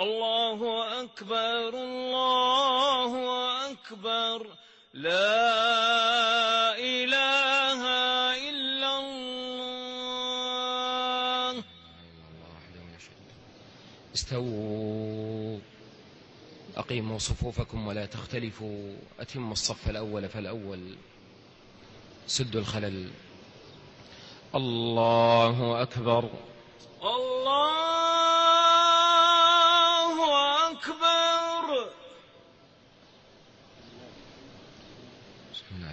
الله أكبر الله أكبر. لا إله إلا الله. استووا. أقيموا صفوفكم ولا تختلفوا. أتموا الصف الأول فالأول. سدوا الخلل. الله أكبر. الله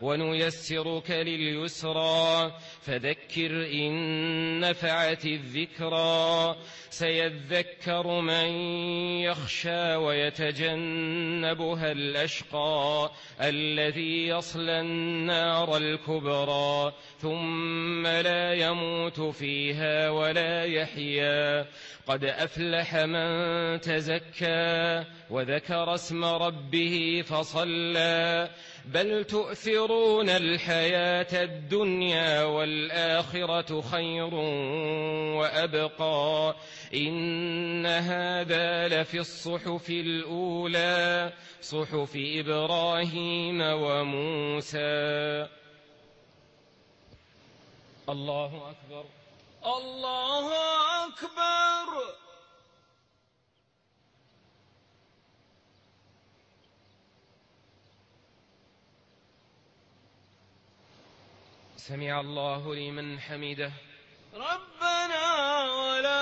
ونيسرك لليسرى فذكر إن نفعت الذكرى. سيذكر من يخشى ويتجنبها الأشقى الذي يصلى النار الكبرى ثم لا يموت فيها ولا يحيا قد أفلح من تزكى وذكر اسم ربه فصلى بل تؤثرون الحياة الدنيا والآخرة خير وأبقى إن هذا لفي الصحف الأولى صحف إبراهيم وموسى. الله أكبر. الله أكبر. سمع الله لمن حمده. ربنا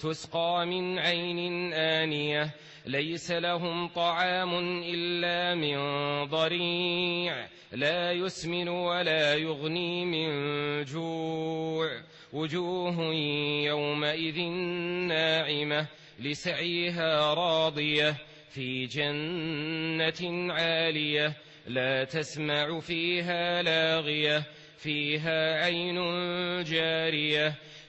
تسقى من عين آنية ليس لهم طعام إلا من ضريع لا يسمن ولا يغني من جوع. وجوه يومئذ ناعمة لسعيها راضية في جنة عالية لا تسمع فيها لاغية فيها عين جارية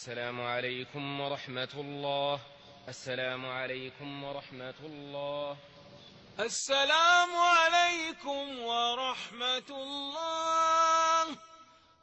السلام عليكم ورحمة الله. السلام عليكم ورحمة الله. السلام عليكم ورحمة الله.